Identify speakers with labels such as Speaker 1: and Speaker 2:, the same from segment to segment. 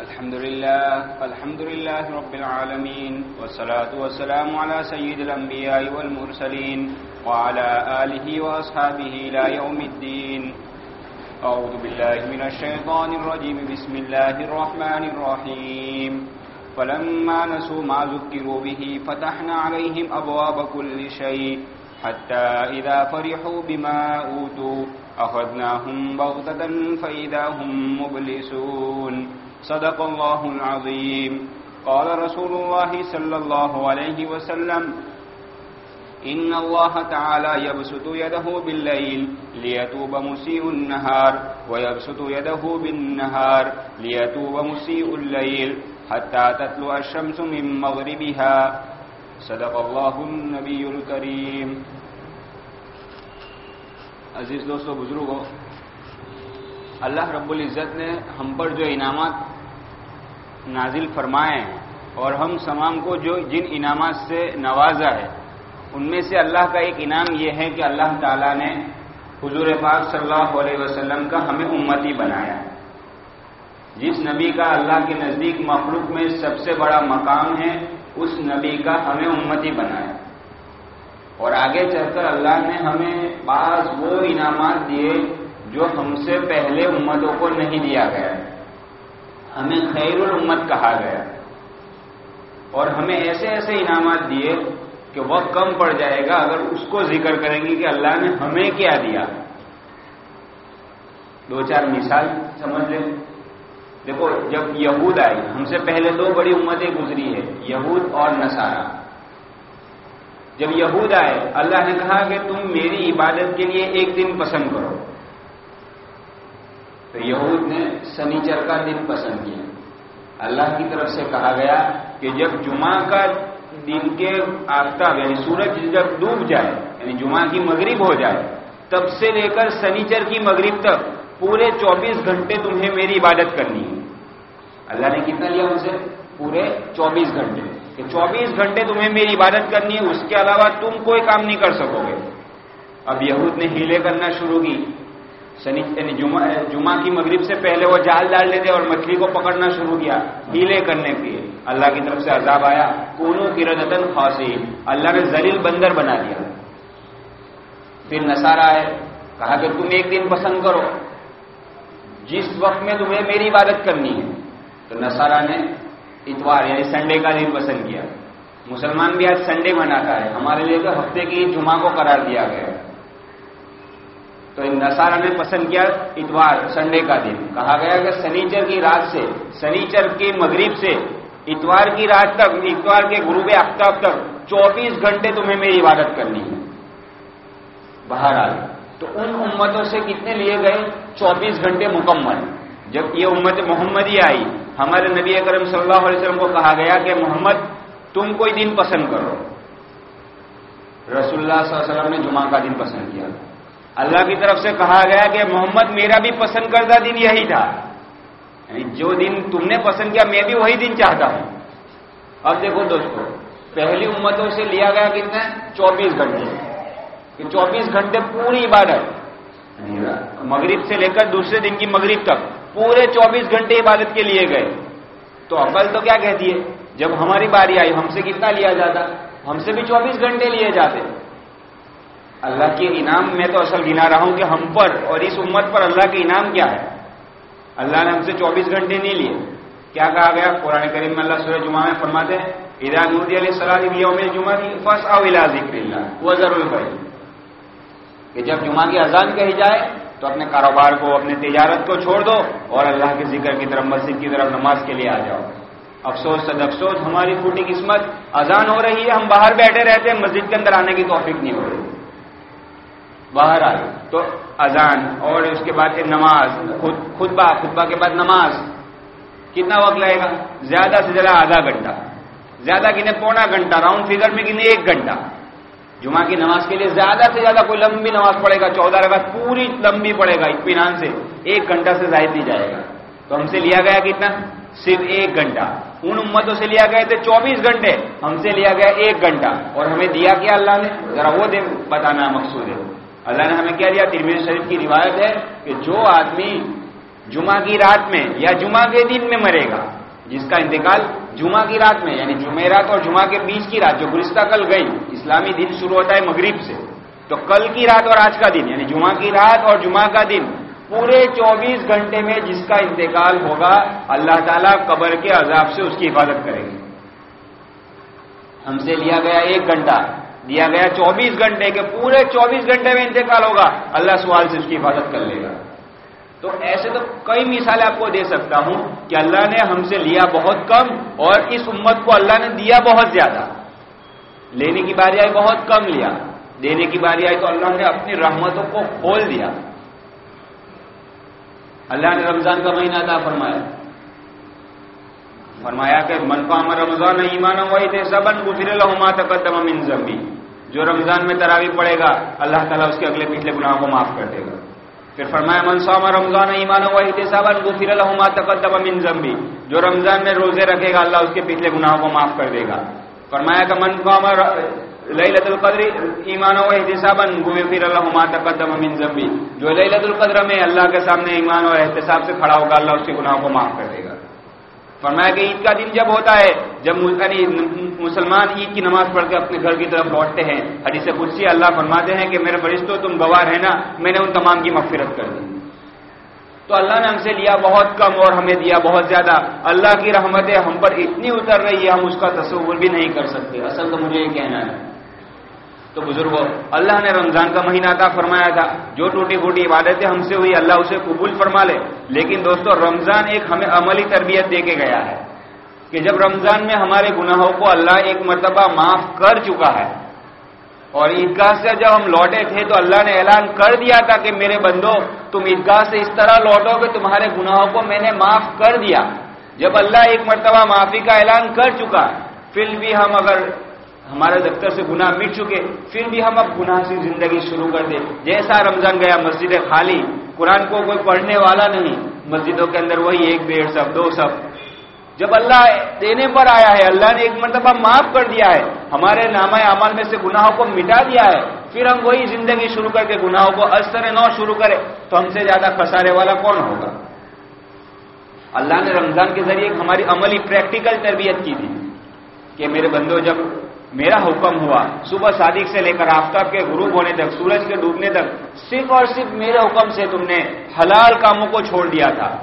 Speaker 1: الحمد لله الحمد لله رب العالمين والصلاة والسلام على سيد الأنبياء والمرسلين وعلى آله وأصحابه إلى يوم الدين. أعوذ بالله من الشيطان الرجيم بسم الله الرحمن الرحيم. فلما نسوا ما ذكروا به فتحنا عليهم أبواب كل شيء حتى إذا فرحوا بما أوتوا أخذناهم بغتة فإذا هم مبلسون. صدق الله العظيم قال رسول الله صلى الله عليه وسلم إن الله تعالى يبسط يده بالليل ليتوب مسيء النهار ويبسط يده بالنهار ليتوب مسيء الليل حتى تطلع الشمس من مغربها صدق الله النبي الكريم عزیز دوستو بزرگوں اللہ رب العزت نے ہم پر جو انعامات نازل فرمائے ہیں اور ہم تمام کو جو جن انعامات سے نوازا ہے، ان میں سے اللہ کا ایک انعام یہ ہے کہ اللہ تعالیٰ نے حضور پاک صلی اللہ علیہ وسلم کا ہمیں امتی بنایا۔ ہے جس نبی کا اللہ کے نزدیک مخلوق میں سب سے بڑا مقام ہے، اس نبی کا ہمیں امتی بنایا۔ اور آگے چل کر اللہ نے ہمیں بعض وہ انعامات دیے جو ہم سے پہلے امتوں کو نہیں دیا گیا۔ ہمیں خیر الامت کہا گیا۔ اور ہمیں ایسے ایسے انعامات دیے کہ وقت کم پڑ جائے گا اگر اس کو ذکر کریں گے کہ اللہ نے ہمیں کیا دیا۔ دو چار مثال سمجھ لیں۔ دیکھو، جب یہود آئی ہم سے پہلے دو بڑی امتیں گزری ہے یہود اور نصارہ۔ جب یہود آئے، اللہ نے کہا کہ تم میری عبادت کے لیے ایک دن پسند کرو۔ تو یہود نے سنیچر کا دن پسند کیا۔ اللہ کی طرف سے کہا گیا کہ جب جمعہ کا دن کے آفتاب یعنی سورج جب ڈوب جائے یعنی جمعہ کی مغرب ہو جائے، تب سے لے کر سنیچر کی مغرب تک پورے چوبیس گھنٹے تمہیں میری عبادت کرنی ہے۔ اللہ نے کتنا لیا ان سے پورے چوبیس گھنٹے۔ کہ چوبیس گھنٹے تمہیں میری عبادت کرنی ہے، اس کے علاوہ تم کوئی کام نہیں کر سکو گے۔ اب یہود نے ہیلے کرنا شروع کی۔ سنی یعنی جمعہ جمعہ کی مغرب سے پہلے وہ جال ڈال لیتے اور مچھلی کو پکڑنا شروع کیا، ہیلے کرنے کے اللہ کی طرف سے عذاب آیا۔ کونوں کی ردن خاصی اللہ نے زلیل بندر بنا دیا۔ پھر نسارا ہے کہا کہ تم ایک دن پسند کرو۔ جس وقت میں تمہیں میری عبادت کرنی ہے۔ تو نسارا نے اتوار یعنی سنڈے کا دن پسند کیا۔ مسلمان بھی آج سنڈے مناتا ہے۔ ہمارے لیے تو ہفتے کی جمعہ کو قرار دیا گیا۔ ہے تو ان نسارا نے پسند کیا اتوار، سنڈے کا دن۔ کہا گیا کہ سنیچر کی رات سے، سنیچر کی مغرب سے، اتوار کی رات تک، اتوار کے غروب آفتاب تک چوبیس گھنٹے تمہیں میری عبادت کرنی ہے۔ بہرحال، تو ان امتوں سے کتنے لیے گئے؟ چوبیس گھنٹے مکمل۔ جب یہ امت محمدی آئی، ہمارے نبی کرم صلی اللہ علیہ وسلم کو کہا گیا کہ محمد، تم کوئی دن پسند کرو۔ رسول اللہ صلی اللہ علیہ وسلم نے جمعہ کا دن پسند کیا۔ اللہ کی طرف سے کہا گیا کہ محمد میرا بھی پسند کردہ دن یہی تھا۔ یعنی جو دن تم نے پسند کیا، میں بھی وہی دن چاہتا ہوں۔ اب دیکھو دوستو، پہلی امتوں سے لیا گیا کتنا؟ چوبیس گھنٹے۔ کہ چوبیس گھنٹے پوری عبادت۔ یعنی مغرب سے لے کر دوسرے دن کی مغرب تک پورے چوبیس گھنٹے عبادت کے لیے گئے۔ تو عقل تو کیا کہتی ہے؟ جب ہماری باری آئی، ہم سے کتنا لیا جاتا؟ ہم سے بھی چوبیس گھنٹے لیے جاتے۔ اللہ کے انعام میں تو اصل گنا رہا ہوں کہ ہم پر اور اس امت پر اللہ کے انعام کیا ہے؟ اللہ نے ہم سے چوبیس گھنٹے نہیں لیے۔ کیا کہا گیا؟ قرآن کریم میں اللہ سورہ جمعہ میں فرماتے ہیں ادا نودی علیہ السلام یوم جمعہ کی فس او ذکر اللہ وہ ضرور پڑے کہ جب جمعہ کی اذان کہی جائے تو اپنے کاروبار کو اپنے تجارت کو چھوڑ دو اور اللہ کے ذکر کی طرف، مسجد کی طرف نماز کے لیے آ جاؤ۔ افسوس صد افسوس، ہماری پھوٹی قسمت اذان ہو رہی ہے، ہم باہر بیٹھے رہتے ہیں، مسجد کے اندر آنے کی توفیق نہیں ہو رہی۔ باہر آئے۔ تو اذان اور اس کے بعد نماز، خود خطبہ خطبہ کے بعد نماز۔ کتنا وقت لگے گا؟ زیادہ سے زیادہ آدھا گھنٹہ۔ زیادہ گنے پونا گھنٹہ، راؤنڈ فگر میں گنے ایک گھنٹہ۔ جمعہ کی نماز کے لیے زیادہ سے زیادہ کوئی لمبی نماز پڑے گا، چودہ رکعت پوری لمبی پڑے گا، اطمینان سے ایک گھنٹہ سے زائد نہیں جائے گا۔ تو ہم سے لیا گیا کتنا؟ صرف ایک گھنٹہ۔ ان امتوں سے لیا گئے تھے چوبیس گھنٹے۔ ہم سے لیا گیا ایک گھنٹہ۔ اور ہمیں دیا کیا اللہ نے؟ ذرا وہ دے بتانا مقصود ہے۔ اللہ نے ہمیں کیا دیا؟ ترمیر شریف کی روایت ہے کہ جو آدمی جمعہ کی رات میں یا جمعہ کے دن میں مرے گا، جس کا انتقال جمعہ کی رات میں یعنی جمعرات اور جمعہ کے بیچ کی رات، جو گرستہ کل گئی، اسلامی دن شروع ہوتا ہے مغرب سے، تو کل کی رات اور آج کا دن یعنی جمعہ کی رات اور جمعہ کا دن، پورے چوبیس گھنٹے میں جس کا انتقال ہوگا، اللہ تعالیٰ قبر کے عذاب سے اس کی حفاظت کرے گی۔ ہم سے لیا گیا ایک گھنٹہ۔ دیا گیا چوبیس گھنٹے کے پورے چوبیس گھنٹے میں انتقال ہوگا۔ اللہ سوال سے اس کی حفاظت کر لے گا۔ تو ایسے تو کئی مثالیں آپ کو دے سکتا ہوں کہ اللہ نے ہم سے لیا بہت کم اور اس امت کو اللہ نے دیا بہت زیادہ۔ لینے کی باری آئی بہت کم لیا۔ دینے کی باری آئی تو اللہ نے اپنی رحمتوں کو کھول دیا۔ اللہ نے رمضان کا مہینہ تھا فرمایا۔ فرمایا کہ من کو ہمارا رمضان ایمان وہی تھے سبن گفر الحما تقدم من زمبی جو رمضان میں تراوی پڑے گا، اللہ تعالیٰ اس کے اگلے پچھلے گناہوں کو معاف کر دے گا۔ پھر فرمایا، من رمضان ایمان وہی تھے سبن گفر الحما تقدم من زمبی جو رمضان میں روزے رکھے گا، اللہ اس کے پچھلے گناہوں کو معاف کر دے گا۔ فرمایا کہ من کو لت القدر ایمان و احتسابا، غفر له ما تقدم من ذنبی۔ جو لیلۃ القدر میں اللہ کے سامنے ایمان اور احتساب سے کھڑا ہوگا، اللہ اس کے گناہوں کو معاف کر دے گا۔ فرمایا کہ عید کا دن جب ہوتا ہے، جب یعنی مسلمان عید کی نماز پڑھ کے اپنے گھر کی طرف لوٹتے ہیں۔ حدیث قدسی اللہ فرماتے ہیں کہ میرے برشتوں تم گواہ رہنا، میں نے ان تمام کی مغفرت کر دی۔ تو اللہ نے ہم سے لیا بہت کم اور ہمیں دیا بہت زیادہ۔ اللہ کی رحمتیں ہم پر اتنی اتر رہی ہے، ہم اس کا تصور بھی نہیں کر سکتے۔ اصل تو مجھے یہ کہنا ہے۔ تو بزرگوں اللہ نے رمضان کا مہینہ عطا فرمایا تھا۔ جو ٹوٹی پھوٹی عبادتیں ہم سے ہوئی، اللہ اسے قبول فرما لے۔ لیکن دوستو، رمضان ایک ہمیں عملی تربیت دے کے گیا ہے کہ جب رمضان میں ہمارے گناہوں کو اللہ ایک مرتبہ معاف کر چکا ہے اور عیدگاہ سے جب ہم لوٹے تھے تو اللہ نے اعلان کر دیا تھا کہ میرے بندو، تم عیدگاہ سے اس طرح لوٹو کہ تمہارے گناہوں کو میں نے معاف کر دیا۔ جب اللہ ایک مرتبہ معافی کا اعلان کر چکا، پھر بھی ہم اگر ہمارے دفتر سے گناہ مٹ چکے، پھر بھی ہم اب گناہ سے زندگی شروع کر دیں۔ جیسا رمضان گیا، مسجد خالی، قرآن کو کوئی پڑھنے والا نہیں۔ مسجدوں کے اندر وہی ایک ڈیڑھ سب، دو سب۔ جب اللہ دینے پر آیا ہے، اللہ نے ایک مرتبہ معاف کر دیا ہے۔ ہمارے نامہ اعمال میں سے گناہوں کو مٹا دیا ہے۔ پھر ہم وہی زندگی شروع کر کے گناہوں کو اثر نو شروع کرے تو ہم سے زیادہ خسارے والا کون ہوگا؟ اللہ نے رمضان کے ذریعے ہماری عملی پریکٹیکل تربیت کی تھی کہ میرے بندو، جب میرا حکم ہوا، صبح صادق سے لے کر آفتاب کے غروب ہونے تک، سورج کے ڈوبنے تک، صرف اور صرف میرے حکم سے تم نے حلال کاموں کو چھوڑ دیا تھا۔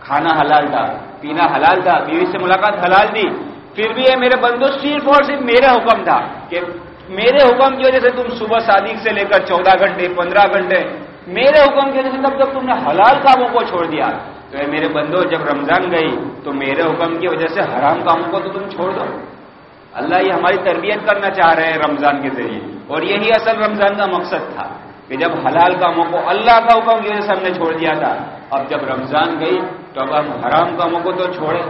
Speaker 1: کھانا حلال تھا، پینا حلال تھا، بیوی سے ملاقات حلال تھی۔ پھر بھی یہ میرے بندو، صرف اور صرف میرا حکم تھا کہ میرے حکم کی وجہ سے تم صبح صادق سے لے کر چودہ گھنٹے، پندرہ گھنٹے، میرے حکم کی وجہ سے تب جب تم نے حلال کاموں کو چھوڑ دیا۔ تو اے میرے بندو، جب رمضان گئی تو میرے حکم کی وجہ سے حرام کاموں کو تو تم چھوڑ دو۔ اللہ یہ ہماری تربیت کرنا چاہ رہے ہیں رمضان کے ذریعے۔ اور یہی اصل رمضان کا مقصد تھا کہ جب حلال کاموں کو اللہ کا حکم کی وجہ سے ہم نے چھوڑ دیا تھا، اب جب رمضان گئی تو اب ہم حرام کاموں کو تو چھوڑے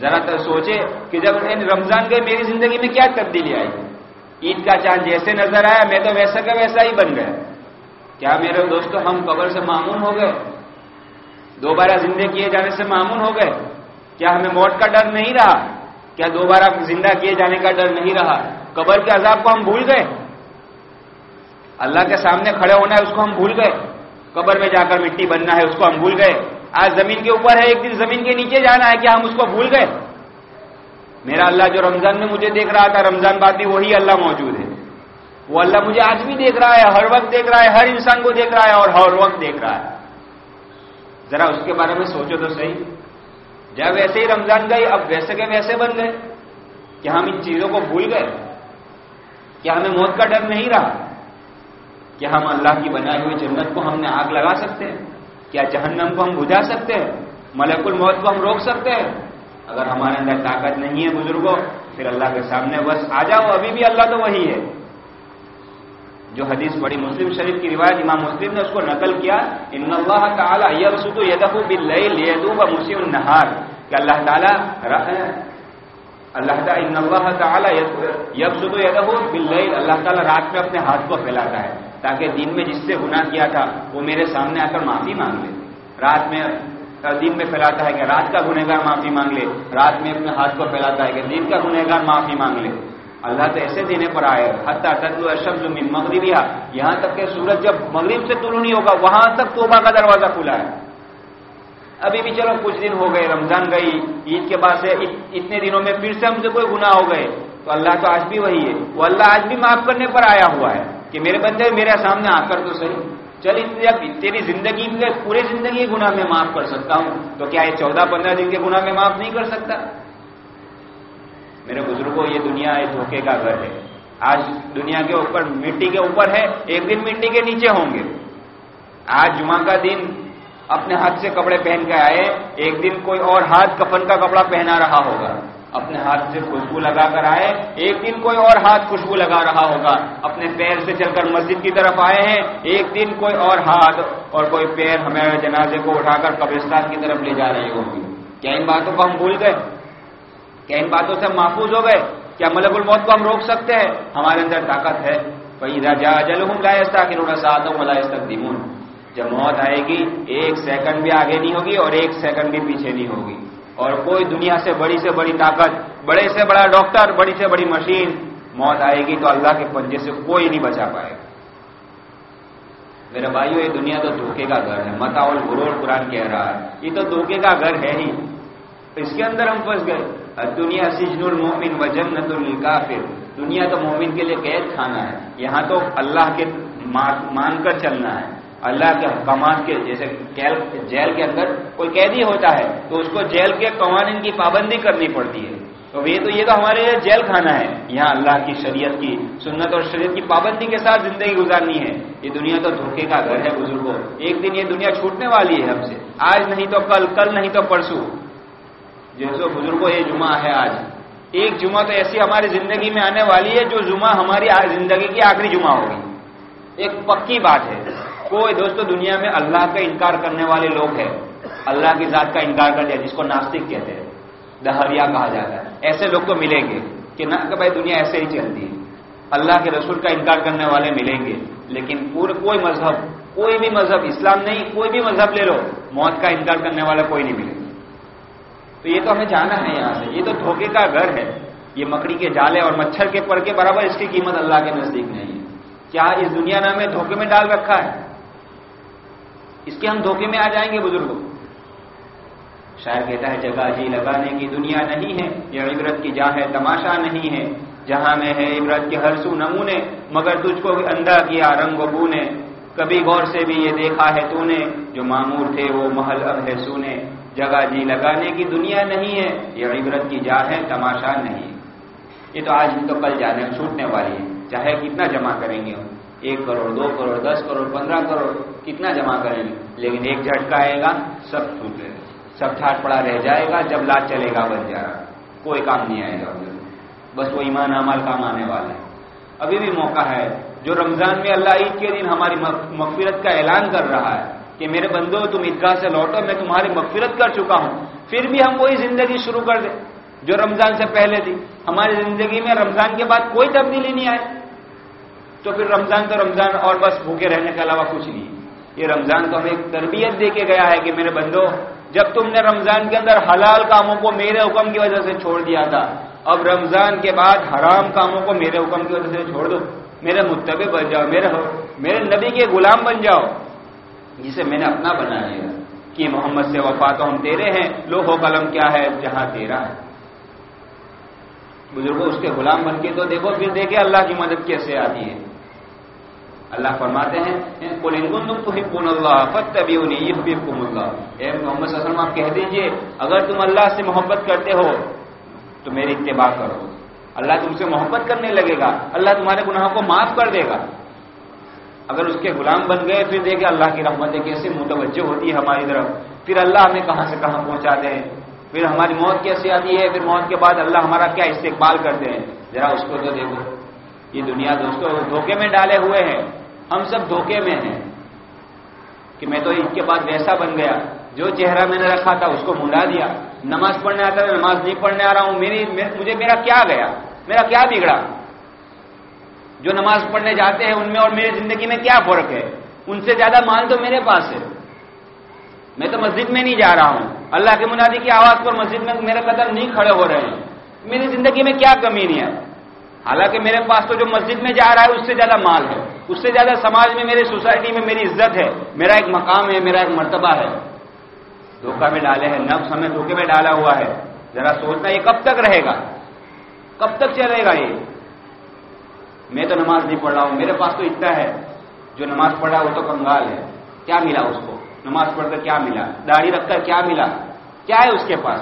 Speaker 1: ذرا تو سوچے کہ جب رمضان گئی میری زندگی میں کیا تبدیلی آئی؟ عید کا چاند جیسے نظر آیا، میں تو ویسا کا ویسا ہی بن گیا۔ کیا میرے دوستو، ہم قبر سے معمون ہو گئے؟ دوبارہ زندہ کیے جانے سے معمون ہو گئے؟ کیا ہمیں موت کا ڈر نہیں رہا؟ کیا دوبارہ زندہ کیے جانے کا ڈر نہیں رہا؟ قبر کے عذاب کو ہم بھول گئے۔ اللہ کے سامنے کھڑے ہونا ہے، اس کو ہم بھول گئے۔ قبر میں جا کر مٹی بننا ہے، اس کو ہم بھول گئے۔ آج زمین کے اوپر ہے، ایک دن زمین کے نیچے جانا ہے کیا ہم اس کو بھول گئے۔ میرا اللہ جو رمضان میں مجھے دیکھ رہا تھا، رمضان بعد بھی وہی اللہ موجود ہے۔ وہ اللہ مجھے آج بھی دیکھ رہا ہے، ہر وقت دیکھ رہا ہے، ہر انسان کو دیکھ رہا ہے اور ہر وقت دیکھ رہا ہے۔ ذرا اس کے بارے میں سوچو تو صحیح۔ جب ویسے ہی رمضان گئی، اب ویسے کے ویسے بن گئے۔ کیا ہم ان چیزوں کو بھول گئے؟ کیا ہمیں موت کا ڈر نہیں رہا؟ کیا ہم اللہ کی بنائی ہوئی جنت کو ہم نے آگ لگا سکتے ہیں؟ کیا جہنم کو ہم بجھا سکتے ہیں؟ ملک الموت کو ہم روک سکتے ہیں؟ اگر ہمارے اندر طاقت نہیں ہے بزرگوں، پھر اللہ کے سامنے بس آ جاؤ، ابھی بھی اللہ تو وہی ہے۔ جو حدیث بڑی مسلم شریف کی روایت امام مسلم نے اس کو نقل کیا ان اللہ تعالیٰ یبسط یدہ باللیل لیدوب مسیع النہار. کہ اللہ تعالیٰ اللہ تعالیٰ ان اللہ تعالیٰ یبسط یدہ باللیل اللہ تعالیٰ رات میں اپنے ہاتھ کو پھیلاتا ہے تاکہ دن میں جس سے گناہ کیا تھا وہ میرے سامنے آ کر معافی مانگ لے۔ رات میں دن میں پھیلاتا ہے کہ رات کا گنہگار معافی مانگ لے رات میں اپنے ہاتھ کو پھیلاتا ہے کہ دن کا گنہگار معافی مانگ لے۔ اللہ تو ایسے دینے پر آئے۔ حتیٰ تدلو شبز من مغربیہ یہاں تک کہ سورج جب مغرب سے طلوع نہیں ہوگا، وہاں تک توبہ کا دروازہ کھلا ہے۔ ابھی بھی چلو، کچھ دن ہو گئے، رمضان گئی، عید کے بعد سے اتنے دنوں میں پھر سے ہم سے کوئی گناہ ہو گئے۔ تو اللہ تو آج بھی وہی ہے۔ وہ اللہ آج بھی معاف کرنے پر آیا ہوا ہے کہ میرے بندے، میرے سامنے آ کر تو صحیح۔ چل جب تیری زندگی میں پورے زندگی گناہ میں معاف کر سکتا ہوں۔ تو کیا یہ چودہ پندرہ دن کے گناہ میں معاف نہیں کر سکتا؟ میرے بزرگوں، یہ دنیا ایک دھوکے کا گھر ہے۔ آج دنیا کے اوپر، مٹی کے اوپر ہے، ایک دن مٹی کے نیچے ہوں گے۔ آج جمعہ کا دن، اپنے ہاتھ سے کپڑے پہن کے آئے، ایک دن کوئی اور ہاتھ کفن کا کپڑا پہنا رہا ہوگا۔ اپنے ہاتھ سے خوشبو لگا کر آئے، ایک دن کوئی اور ہاتھ خوشبو لگا رہا ہوگا۔ اپنے پیر سے چل کر مسجد کی طرف آئے ہیں، ایک دن کوئی اور ہاتھ اور کوئی پیر ہمارے جنازے کو اٹھا کر قبرستان کی طرف لے جا رہی ہوگی کیا ان باتوں کو ہم بھول گئے؟ کیا ان باتوں سے محفوظ ہو گئے کیا ملک الموت کو ہم روک سکتے ہیں۔ ہمارے اندر طاقت ہے۔ جل جب موت آئے گی، ایک سیکنڈ بھی آگے نہیں ہوگی اور ایک سیکنڈ بھی پیچھے نہیں ہوگی۔ اور کوئی دنیا سے بڑی سے بڑی طاقت، بڑے سے بڑا ڈاکٹر، بڑی سے بڑی مشین موت آئے گی تو اللہ کے پنجے سے کوئی نہیں بچا پائے گا۔ میرے بھائیو، یہ دنیا تو دھوکے کا گھر ہے۔ متا غرور قرآن کہہ رہا ہے۔ یہ تو دھوکے کا گھر ہے ہی۔ اس کے اندر ہم پھنس گئے۔ دنیا سجن المومن و جنت الکافر دنیا تو مومن کے لیے قید کھانا ہے. یہاں تو اللہ کے مان کر چلنا ہے. اللہ کے حکامات کے جیسے جیل کے اندر کوئی قیدی ہوتا ہے، تو اس کو جیل کے قوانین کی پابندی کرنی پڑتی ہے. تو یہ تو یہ تو ہمارے لیے جیل کھانا ہے. یہاں اللہ کی شریعت کی سنت اور شریعت کی پابندی کے ساتھ زندگی گزارنی ہے. یہ دنیا تو دھوکے کا گھر ہے بزرگوں. ایک دن یہ دنیا چھوٹنے والی ہے ہم سے. آج نہیں تو کل کل نہیں تو پرسوں. جیسے بزرگوں یہ جمعہ ہے آج۔ ایک جمعہ تو ایسی ہماری زندگی میں آنے والی ہے جو جمعہ ہماری زندگی کی آخری جمعہ ہوگی۔ ایک پکی بات ہے۔ کوئی دوستو دنیا میں اللہ کا انکار کرنے والے لوگ ہیں۔ اللہ کی ذات کا انکار کر دیا، جس کو ناستک کہتے ہیں۔ دہریا کہا جاتا ہے۔ ایسے لوگ تو ملیں گے۔ کہ نہ کہ بھائی دنیا ایسے ہی چلتی ہے۔ اللہ کے رسول کا انکار کرنے والے ملیں گے۔ لیکن پورے کوئی مذہب، کوئی بھی مذہب، اسلام نہیں، کوئی بھی مذہب لے لو، موت کا انکار کرنے والا کوئی نہیں ملے گا۔ تو یہ تو ہمیں جانا ہے یہاں سے، یہ تو دھوکے کا گھر ہے۔ یہ مکڑی کے جالے اور مچھر کے پر کے برابر اس کی قیمت اللہ کے نزدیک نہیں ہے۔ کیا اس دنیا نے ہمیں دھوکے میں ڈال رکھا ہے؟ اس کے ہم دھوکے میں آ جائیں گے بزرگوں؟ شاید کہتا ہے، جگہ جی لگانے کی دنیا نہیں ہے، یہ عبرت کی جہاں ہے، تماشا نہیں ہے۔ جہاں میں ہے عبرت کے ہر سو نمونے، مگر تجھ کو اندھا کیا رنگ و بو نے کبھی غور سے بھی یہ دیکھا ہے تو نے، جو معمور تھے وہ محل اب ہے سونے۔ جگہ جی لگانے کی دنیا نہیں ہے، یہ عبرت کی جا ہے، تماشا نہیں۔ یہ تو آج تو کل جانے چھوٹنے والی ہے چاہے کتنا جمع کریں گے ایک کروڑ، دو کروڑ، دس کروڑ، پندرہ کروڑ، کتنا جمع کریں گے۔ لیکن ایک جھٹکا آئے گا، سب چھوٹ سب ٹھاٹ پڑا رہ جائے گا، جب لاج چلے گا بن جائے گا۔ کوئی کام نہیں آئے گا۔ بس وہ ایمان عمل کام آنے والا ہے۔ ابھی بھی موقع ہے۔ جو رمضان میں اللہ عید کے دن ہماری مغفرت کا اعلان کر رہا ہے کہ میرے بندو، تم عیدگاہ سے لوٹو، میں تمہاری مغفرت کر چکا ہوں۔ پھر بھی ہم وہی زندگی شروع کر دیں، جو رمضان سے پہلے تھی۔ ہماری زندگی میں رمضان کے بعد کوئی تبدیلی نہیں آئے تو پھر رمضان تو رمضان اور بس بھوکے رہنے کے علاوہ کچھ نہیں۔ یہ رمضان تو ہمیں ایک تربیت دے کے گیا ہے کہ میرے بندو، جب تم نے رمضان کے اندر حلال کاموں کو میرے حکم کی وجہ سے چھوڑ دیا تھا، اب رمضان کے بعد حرام کاموں کو میرے حکم کی وجہ سے چھوڑ دو۔ میرے متبع بن جاؤ، میرے میرے نبی کے غلام بن جاؤ۔ جسے میں نے اپنا بنا لیا کہ محمد سے وفات ہم تیرے ہیں لو ہو قلم کیا ہے؟ جہاں تیرا ہے۔ بزرگوں، اس کے غلام بن کے تو دیکھو، پھر دیکھے اللہ کی مدد کیسے آتی ہے۔ اللہ فرماتے ہیں اللہ اللہ اے محمد صلی اللہ علیہ وسلم، آپ کہہ دیجیے، اگر تم اللہ سے محبت کرتے ہو، تو میری اتباع کرو۔ اللہ تم سے محبت کرنے لگے گا۔ اللہ تمہارے گناہوں کو معاف کر دے گا۔ اگر اس کے غلام بن گئے پھر دیکھے اللہ کی رحمتیں کیسے متوجہ ہوتی ہے ہماری طرف؟ پھر اللہ ہمیں کہاں سے کہاں پہنچاتے ہیں؟ پھر ہماری موت کیسے آتی ہے؟ پھر موت کے بعد اللہ ہمارا کیا استقبال کرتے ہیں؟ ذرا اس کو تو دیکھو۔ یہ دنیا دوستوں دھوکے میں ڈالے ہوئے ہیں۔ ہم سب دھوکے میں ہیں۔ کہ میں تو اس کے بعد ویسا بن گیا۔ جو چہرہ میں نے رکھا تھا، اس کو منڈا دیا۔ نماز پڑھنے آتا ہے نماز نہیں پڑھنے آ رہا ہوں، میری مجھے میرا کیا گیا؟ میرا کیا بگڑا؟ جو نماز پڑھنے جاتے ہیں ان میں اور میری زندگی میں کیا فرق ہے؟ ان سے زیادہ مال تو میرے پاس ہے۔ میں تو مسجد میں نہیں جا رہا ہوں۔ اللہ کے منادی کی آواز پر مسجد میں میرے قدم نہیں کھڑے ہو رہے ہیں۔ میری زندگی میں کیا کمی نہیں ہے؟ حالانکہ میرے پاس تو جو مسجد میں جا رہا ہے، اس سے زیادہ مال ہے۔ اس سے زیادہ سماج میں میری سوسائٹی میں میری عزت ہے۔ میرا ایک مقام ہے، میرا ایک مرتبہ ہے۔ دھوکہ میں ڈالے ہیں، نفس ہمیں دھوکے میں ڈالا ہوا ہے۔ ذرا سوچنا، یہ کب تک رہے گا؟ کب تک چلے گا یہ؟ میں تو نماز نہیں پڑھ رہا ہوں، میرے پاس تو اتنا ہے۔ جو نماز پڑھ رہا ہے وہ تو کنگال ہے۔ کیا ملا اس کو؟ نماز پڑھ کر کیا ملا؟ داڑھی رکھ کر کیا ملا؟ کیا ہے اس کے پاس؟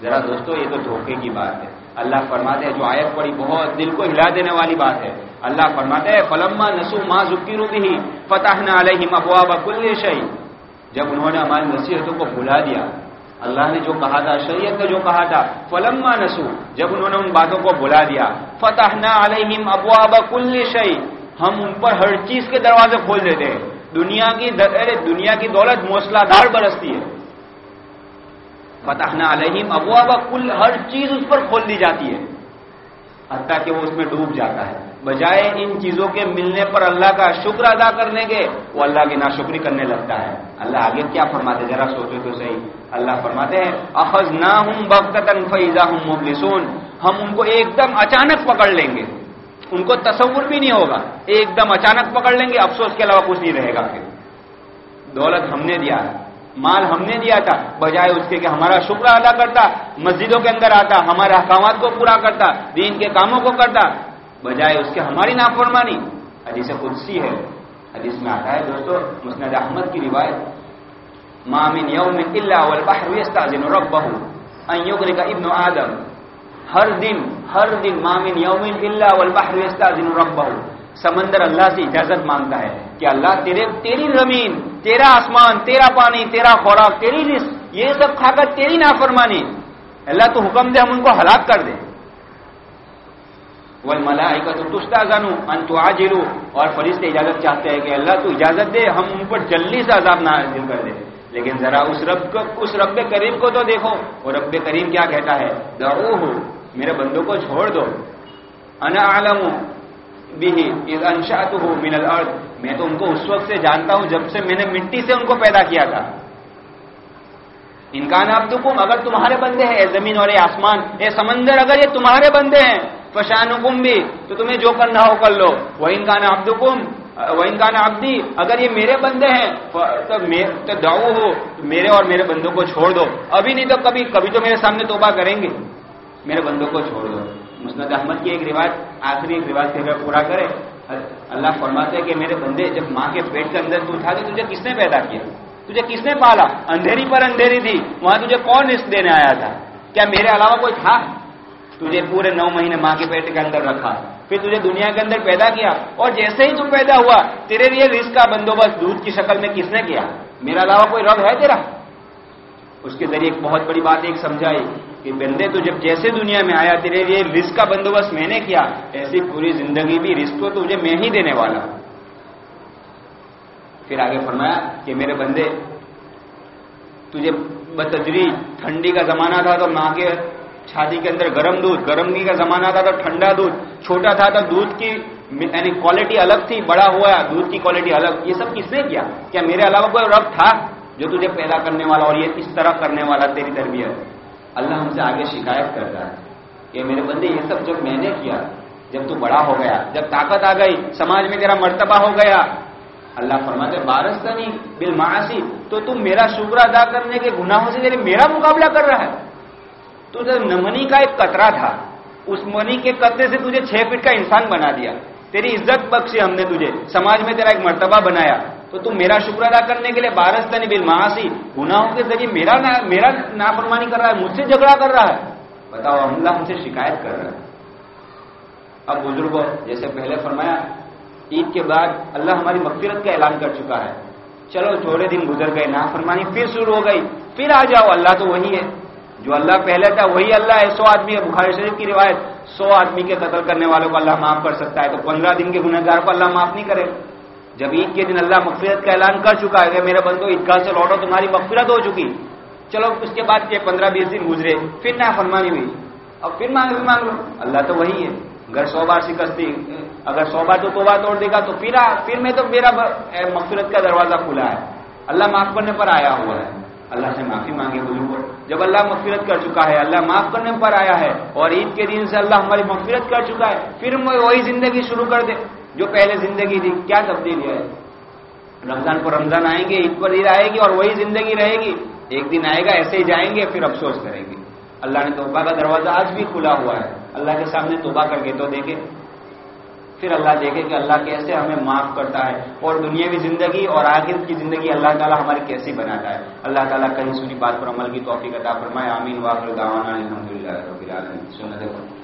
Speaker 1: ذرا دوستو، یہ تو دھوکے کی بات ہے۔ اللہ فرماتے ہیں، جو آیت پڑی بہت دل کو ہلا دینے والی بات ہے۔ اللہ فرماتے ہیں، فلما نسو ماں ذکی روبی فتح نہ علیہ ابوا بکل شہید جب انہوں نے ہماری نصیحتوں کو بھلا دیا اللہ نے جو کہا تھا، شریعت نے جو کہا تھا، فلما نسو، جب انہوں نے ان باتوں کو بلا دیا فتح نہ علیہم ابوا بکل شہید ہم ان پر ہر چیز کے دروازے کھول دیتے ہیں۔ دنیا کی دنیا کی دولت موسلا دار برستی ہے۔ فتح نہ علیہم ابوا بکل ہر چیز اس پر کھول دی جاتی ہے، حتیٰ کہ وہ اس میں ڈوب جاتا ہے۔ بجائے ان چیزوں کے ملنے پر اللہ کا شکر ادا کرنے کے، وہ اللہ کی ناشکری کرنے لگتا ہے۔ اللہ آگے کیا فرماتے؟ ذرا سوچے تو صحیح۔ اللہ فرماتے ہیں اخذ نہ ہوں فیضا ہوں مبلسون۔ ہم ان کو ایک دم اچانک پکڑ لیں گے۔ ان کو تصور بھی نہیں ہوگا۔ ایک دم اچانک پکڑ لیں گے، افسوس کے علاوہ کچھ نہیں رہے گا پھر۔ دولت ہم نے دیا، مال ہم نے دیا تھا، بجائے اس کے کہ ہمارا شکر ادا کرتا، مسجدوں کے اندر آتا، ہمارے احکامات کو پورا کرتا، دین کے کاموں کو کرتا۔ بجائے اس کے ہماری نافرمانی۔ حدیث قدسی ہے۔ حدیث میں آتا ہے دوستو، مسند احمد کی روایت مامن یوم الا والبحر يستاذن ربه ان يغرق ابن آدم. ہر دن ہر دن مامن یوم الا والبحر يستاذن ربه. سمندر اللہ سے اجازت مانگتا ہے کہ اللہ تیرے، تیری زمین، تیرا آسمان، تیرا پانی، تیرا خوراک، تیری رزق، یہ سب کھا کر تیری نافرمانی۔ اللہ تو حکم دے، ہم ان کو ہلاک کر دیں والملائکہ تو تشتا ان تو آجلو اور فرشتے اجازت چاہتے ہیں کہ اللہ تو اجازت دے، ہم ان پر جلدی سے عذاب نازل کر دیں لیکن ذرا اس رب کو، اس رب کریم کو تو دیکھو۔ وہ رب کریم کیا کہتا ہے؟ دعوہ میرے بندوں کو چھوڑ دو۔ انا عالم بھی انشاط ہو من الارض۔ میں تو ان کو اس وقت سے جانتا ہوں جب سے میں نے مٹی سے ان کو پیدا کیا تھا۔ انکان عبدکم، اگر تمہارے بندے ہیں، اے زمین اور اے آسمان، اے سمندر، اگر یہ تمہارے بندے ہیں فشان حکم بھی تو تمہیں جو کرنا ہو کر لو۔ وہ انکان عبدکم وہ انکان عبدی، اگر یہ میرے بندے ہیں، تو دعو ہو میرے اور میرے بندوں کو چھوڑ دو۔ ابھی نہیں تو کبھی کبھی تو میرے سامنے توبہ کریں گے۔ میرے بندوں کو چھوڑ دو۔ مسند احمد کی ایک روایت، آخری ایک روایت سے پورا کرے۔ اللہ فرماتے کہ میرے بندے، جب ماں کے پیٹ کے اندر تو تھا تجھے کس نے پیدا کیا؟ تجھے کس نے پالا؟ اندھیری پر اندھیری تھی۔ وہاں تجھے کون رسک دینے آیا تھا؟ کیا میرے علاوہ کوئی تھا؟ تجھے پورے نو مہینے ماں کے پیٹ کے اندر رکھا۔ پھر تجھے دنیا کے اندر پیدا کیا۔ اور جیسے ہی تم پیدا ہوا، تیرے لیے رزق کا بندوبست دودھ کی شکل میں کس نے کیا؟ میرے علاوہ کوئی رب ہے تیرا؟ اس کے ذریعے ایک بہت بڑی بات ایک سمجھائی کہ بندے تو جب جیسے دنیا میں آیا، تیرے لیے رزق کا بندوبست میں نے کیا، ایسی پوری زندگی بھی رزق تو تجھے میں ہی دینے والا۔ پھر آگے فرمایا کہ میرے بندے، تجھے بتجری ٹھنڈی کا زمانہ تھا تو ماں کے چھاتی کے اندر گرم دودھ، گرمی کا زمانہ تھا تو ٹھنڈا دودھ، چھوٹا تھا تو دودھ کی یعنی کوالٹی الگ تھی، بڑا ہوا، دودھ کی کوالٹی الگ۔ یہ سب کس نے کیا؟ کیا میرے علاوہ کوئی رب تھا جو تجھے پیدا کرنے والا اور یہ اس طرح کرنے والا تیری تربیت؟ اللہ ہم سے آگے شکایت کرتا ہے کہ میرے بندے، یہ سب جب میں نے کیا، جب تو بڑا ہو گیا، جب طاقت آ گئی، سماج میں تیرا مرتبہ ہو گیا۔ اللہ فرماتے بارستانی بل تو تم میرا شکر ادا کرنے کے گناہوں سے میرا مقابلہ کر رہا ہے۔ تو منی کا ایک قطرہ تھا۔ اس منی کے قطرے سے تجھے چھ فٹ کا انسان بنا دیا۔ تیری عزت بخشی ہم نے تجھے۔ سماج میں تیرا ایک مرتبہ بنایا۔ تو تم میرا شکر ادا کرنے کے لیے بارستانی بل معاشی گناہوں کے ذریعے میرا میرا نافرمانی کر رہا ہے، مجھ سے جھگڑا کر رہا ہے۔ بتاؤ، اللہ ہم سے شکایت کر رہا ہے۔ اب بزرگوں، جیسے پہلے فرمایا، عید کے بعد اللہ ہماری مغفرت کا اعلان کر چکا ہے۔ چلو، تھوڑے دن گزر گئے، نافرمانی پھر شروع ہو گئی۔ پھر آ جاؤ، اللہ تو وہی ہے۔ جو اللہ پہلے تھا، وہی اللہ ہے، سو آدمی ہے۔ بخاری شریف کی روایت، سو آدمی کے قتل کرنے والوں کو اللہ معاف کر سکتا ہے۔ تو پندرہ دن کے گنہگار کو اللہ معاف نہیں کرے۔ جب عید کے دن اللہ مغفرت کا اعلان کر چکا ہے کہ میرے بندو، عیدگاہ سے لوٹو، تمہاری مغفرت ہو چکی۔ چلو، اس کے بعد پندرہ بیس دن گزرے، پھر نہ فرمانی ہوئی۔ اب پھر مانگ بھی مانگ لو۔ اللہ تو وہی ہے۔ اگر سو بار شکستی اگر سو بار تو توبہ توڑ دے گا، تو پھر پھر میں تو میرا مغفرت کا دروازہ کھلا ہے۔ اللہ معاف کرنے پر آیا ہوا ہے۔ اللہ سے معافی مانگے بزرگوں جب اللہ مغفرت کر چکا ہے، اللہ معاف کرنے پر آیا ہے اور عید کے دن سے اللہ ہماری مغفرت کر چکا ہے، پھر وہی زندگی شروع کر دے جو پہلے زندگی تھی، کیا تبدیلی ہے رمضان کو رمضان آئیں گے، عید پر عید آئے گی اور وہی زندگی رہے گی۔ ایک دن آئے گا، ایسے ہی جائیں گے، پھر افسوس کریں گے۔ اللہ نے توبہ کا دروازہ آج بھی کھلا ہوا ہے۔ اللہ کے سامنے توبہ کر کے تو دیکھے پھر اللہ دیکھے کہ اللہ کیسے ہمیں معاف کرتا ہے اور دنیاوی زندگی اور آخر کی زندگی اللہ تعالیٰ ہماری کیسے بناتا ہے۔ اللہ تعالیٰ کہیں سنی بات پر عمل کی توفیق عطا فرمائے۔ آمین۔ واخر دعوانا الحمدللہ رب العالمین۔ سنت